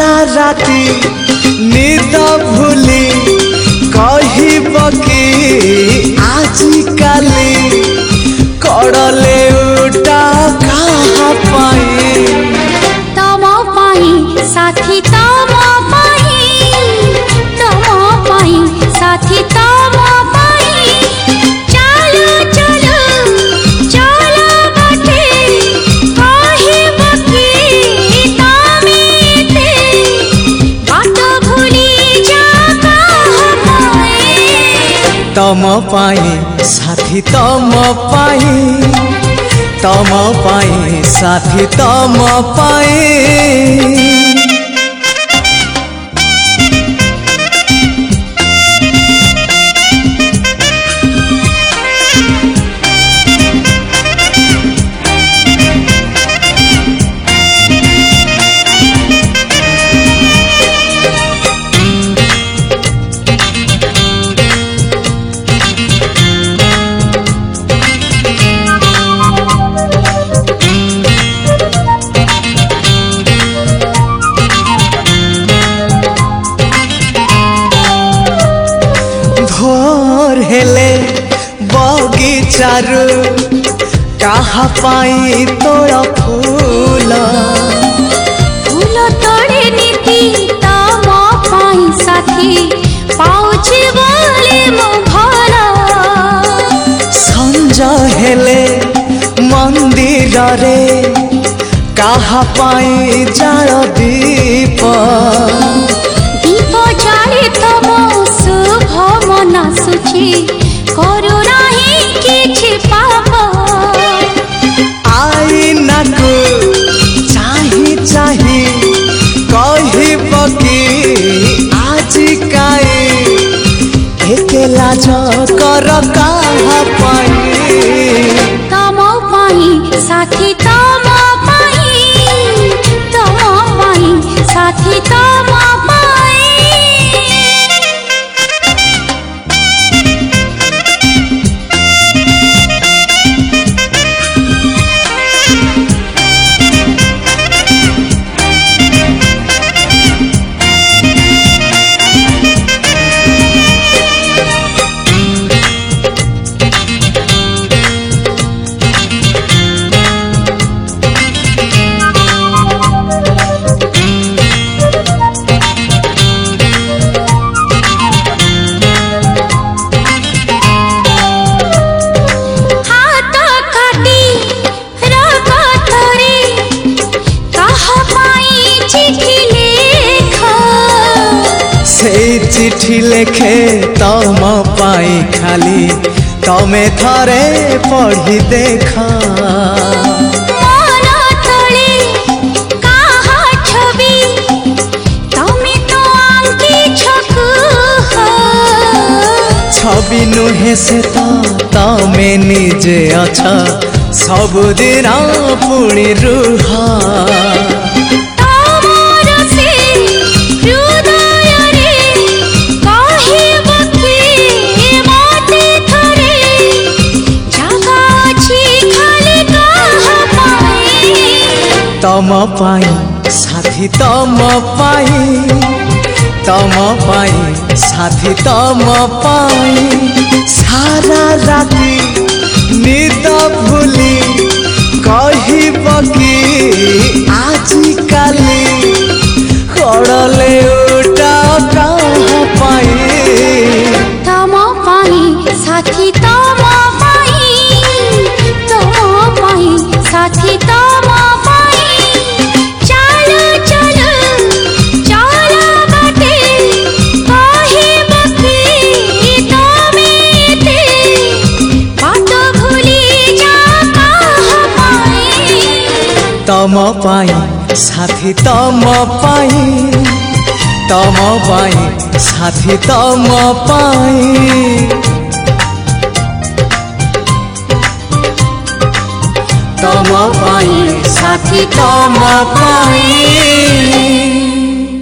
সারা রাতি নিদ ভুলি କହିବ କି ଆଜିକାଲି କଡ଼ଲେ म पाए साथी त म पाए त म पाए साथी त म पाए ଚାରୁ କାହା ପାଇଁ ତୋଳ ଫୁଲ ଫୁଲ ତଳେ ନୀତି ତମ ପାଇଁ ସାଥୀ ପାଉଛି ବୋଲି ମୋ ଭଲ ସଞ୍ଜ ହେଲେ ମନ୍ଦିରରେ କାହା ପାଇଁ ଜାଳ ଦୀପ ଦୀପ ଜାଳେ ତମ ଶୁଭ ମନା ସୁଛି बरका চিঠি লেখে তম পাই খালি তমে থরে পড়ি দেখা ছবি নুহে সে তমে নিজে অছ ସବୁଦିନ ପୁଣି ରୁହ ତମ ପାଇଁ ସାଥୀ ତମ ପାଇଁ ତମ ପାଇଁ ସାଥୀ ତମ ପାଇଁ ସାରା ରାତି ନିଦ ଭୁଲି তম পাই সাথী তম পাই তম পাই সাথী তম পাই তম পাই সাথী তম পাই